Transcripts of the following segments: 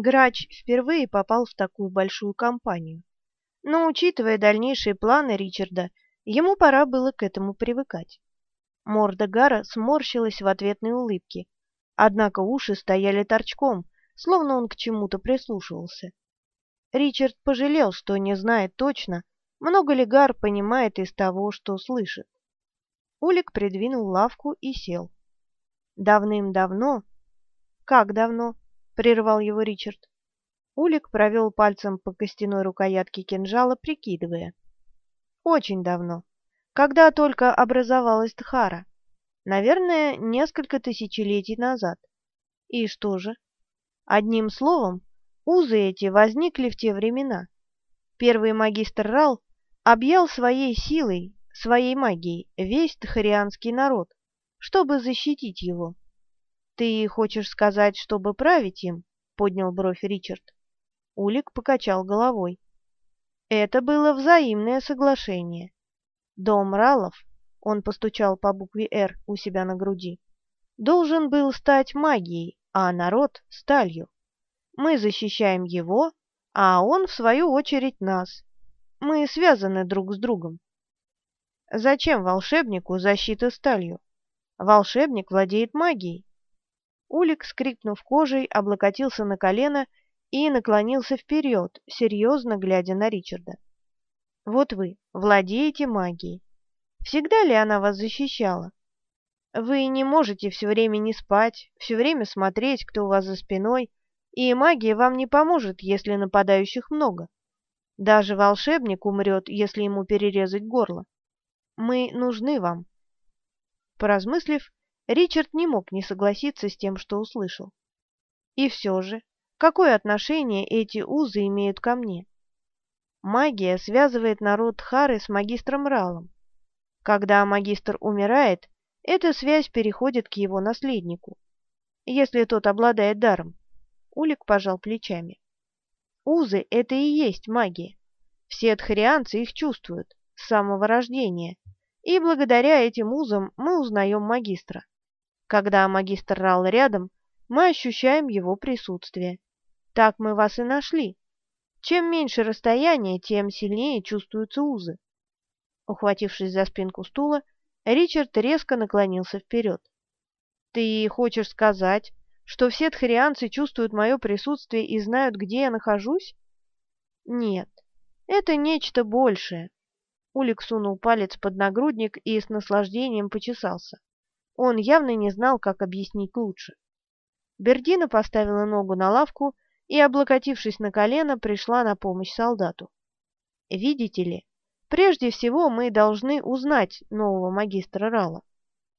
Грач впервые попал в такую большую компанию. Но, учитывая дальнейшие планы Ричарда, ему пора было к этому привыкать. Морда Гара сморщилась в ответной улыбке, однако уши стояли торчком, словно он к чему-то прислушивался. Ричард пожалел, что не знает точно, много ли Гар понимает из того, что слышит. Улик придвинул лавку и сел. Давным-давно... Как давно? Прервал его Ричард. Улик провел пальцем по костяной рукоятке кинжала, прикидывая. Очень давно. Когда только образовалась Тхара. Наверное, несколько тысячелетий назад. И что же? Одним словом, узы эти возникли в те времена. Первый магистр Рал объял своей силой, своей магией весь тхарианский народ, чтобы защитить его. «Ты хочешь сказать, чтобы править им?» — поднял бровь Ричард. Улик покачал головой. Это было взаимное соглашение. Дом Ралов, он постучал по букве «Р» у себя на груди, должен был стать магией, а народ — сталью. Мы защищаем его, а он, в свою очередь, нас. Мы связаны друг с другом. Зачем волшебнику защита сталью? Волшебник владеет магией. Улик, скрипнув кожей, облокотился на колено и наклонился вперед, серьезно глядя на Ричарда. «Вот вы владеете магией. Всегда ли она вас защищала? Вы не можете все время не спать, все время смотреть, кто у вас за спиной, и магия вам не поможет, если нападающих много. Даже волшебник умрет, если ему перерезать горло. Мы нужны вам». Поразмыслив, Ричард не мог не согласиться с тем, что услышал. И все же, какое отношение эти узы имеют ко мне? Магия связывает народ Хары с магистром Ралом. Когда магистр умирает, эта связь переходит к его наследнику, если тот обладает даром. Улик пожал плечами. Узы — это и есть магия. Все тхарианцы их чувствуют с самого рождения, и благодаря этим узам мы узнаем магистра. Когда магистр Рал рядом, мы ощущаем его присутствие. Так мы вас и нашли. Чем меньше расстояние, тем сильнее чувствуются узы. Ухватившись за спинку стула, Ричард резко наклонился вперед. «Ты хочешь сказать, что все тхарианцы чувствуют мое присутствие и знают, где я нахожусь?» «Нет, это нечто большее». Улик сунул палец под нагрудник и с наслаждением почесался. Он явно не знал, как объяснить лучше. Бердина поставила ногу на лавку и, облокотившись на колено, пришла на помощь солдату. «Видите ли, прежде всего мы должны узнать нового магистра Рала.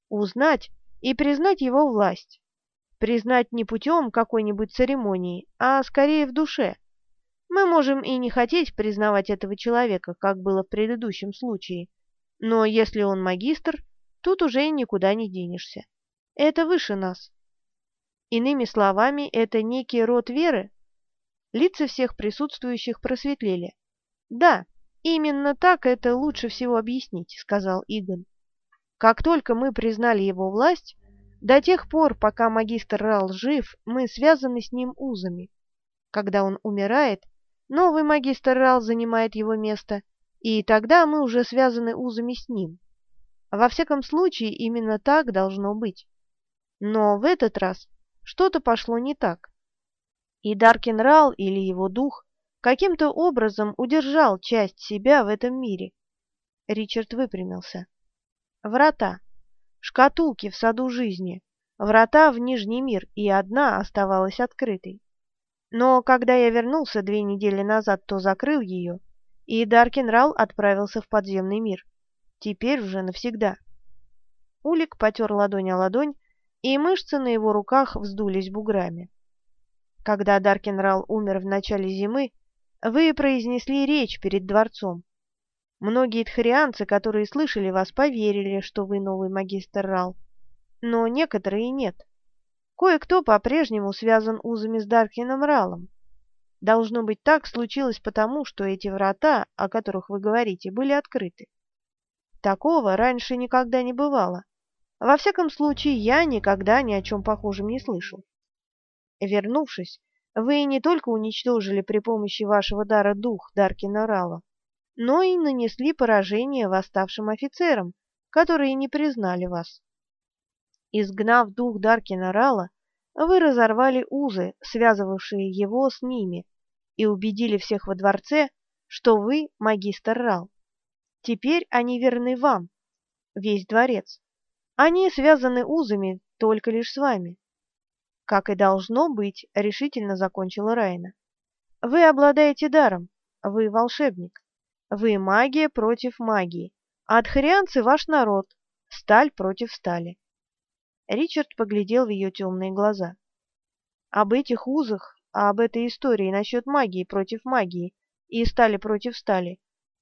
Узнать и признать его власть. Признать не путем какой-нибудь церемонии, а скорее в душе. Мы можем и не хотеть признавать этого человека, как было в предыдущем случае, но если он магистр, Тут уже никуда не денешься. Это выше нас. Иными словами, это некий род веры. Лица всех присутствующих просветлели. Да, именно так это лучше всего объяснить, сказал Игон. Как только мы признали его власть, до тех пор, пока магистр Рал жив, мы связаны с ним узами. Когда он умирает, новый магистр Рал занимает его место, и тогда мы уже связаны узами с ним. Во всяком случае, именно так должно быть. Но в этот раз что-то пошло не так. И Даркин Рал или его дух каким-то образом удержал часть себя в этом мире. Ричард выпрямился. Врата. Шкатулки в саду жизни. Врата в Нижний мир, и одна оставалась открытой. Но когда я вернулся две недели назад, то закрыл ее, и Даркин Рал отправился в подземный мир. Теперь уже навсегда. Улик потер ладонь о ладонь, и мышцы на его руках вздулись буграми. Когда Даркенрал умер в начале зимы, вы произнесли речь перед дворцом. Многие тхарианцы, которые слышали вас, поверили, что вы новый магистр Рал, но некоторые нет. Кое-кто по-прежнему связан узами с Даркином Ралом. Должно быть, так случилось потому, что эти врата, о которых вы говорите, были открыты. Такого раньше никогда не бывало. Во всяком случае, я никогда ни о чем похожем не слышал. Вернувшись, Вы не только уничтожили при помощи вашего дара дух Даркина Рала, но и нанесли поражение восставшим офицерам, которые не признали вас. Изгнав дух Даркина Рала, вы разорвали узы, связывавшие его с ними, и убедили всех во дворце, что вы магистр Рал. Теперь они верны вам, весь дворец. Они связаны узами только лишь с вами. Как и должно быть, решительно закончила Райна. Вы обладаете даром, вы волшебник. Вы магия против магии, а ваш народ, сталь против стали. Ричард поглядел в ее темные глаза. Об этих узах, об этой истории насчет магии против магии и стали против стали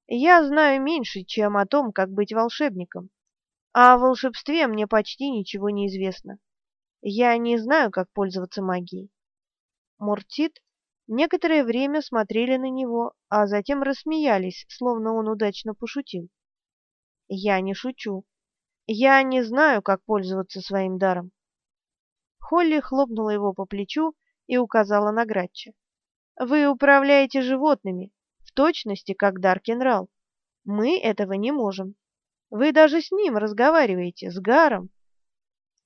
я знаю меньше, чем о том, как быть волшебником. А о волшебстве мне почти ничего не известно. Я не знаю, как пользоваться магией. Мортит некоторое время смотрели на него, а затем рассмеялись, словно он удачно пошутил. Я не шучу. Я не знаю, как пользоваться своим даром. Холли хлопнула его по плечу и указала на Гратча. Вы управляете животными, в точности, как Даркенрал. Мы этого не можем. Вы даже с ним разговариваете, с Гаром.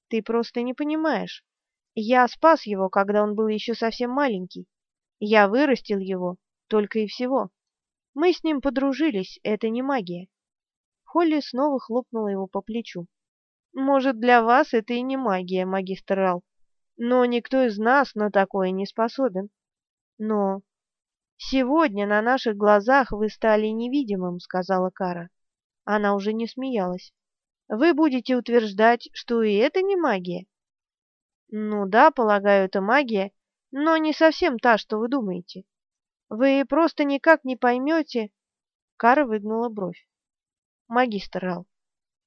Ты просто не понимаешь. Я спас его, когда он был еще совсем маленький. Я вырастил его, только и всего. Мы с ним подружились, это не магия. Холли снова хлопнула его по плечу. «Может, для вас это и не магия, магистр Рал, но никто из нас на такое не способен. Но сегодня на наших глазах вы стали невидимым», — сказала Кара. Она уже не смеялась. «Вы будете утверждать, что и это не магия?» «Ну да, полагаю, это магия, но не совсем та, что вы думаете. Вы просто никак не поймете...» Кара выгнула бровь магистр Рал.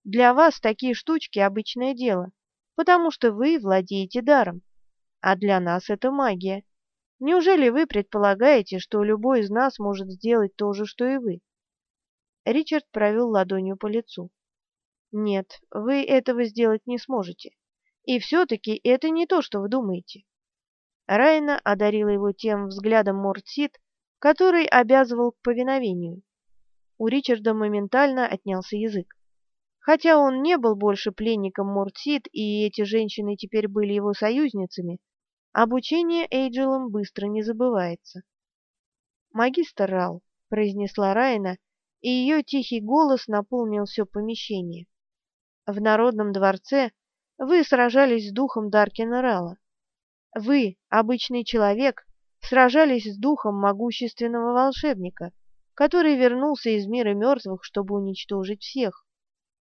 Для вас такие штучки обычное дело, потому что вы владеете даром, а для нас это магия. Неужели вы предполагаете, что любой из нас может сделать то же, что и вы? Ричард провел ладонью по лицу. Нет, вы этого сделать не сможете. И все-таки это не то, что вы думаете. Райна одарила его тем взглядом Мортсит, который обязывал к повиновению. У Ричарда моментально отнялся язык. Хотя он не был больше пленником Мортсид, и эти женщины теперь были его союзницами, обучение Эйджелом быстро не забывается. «Магистр Рал», — произнесла Райна, и ее тихий голос наполнил все помещение. «В Народном дворце вы сражались с духом Даркина Рала. Вы, обычный человек, сражались с духом могущественного волшебника» который вернулся из мира мертвых, чтобы уничтожить всех.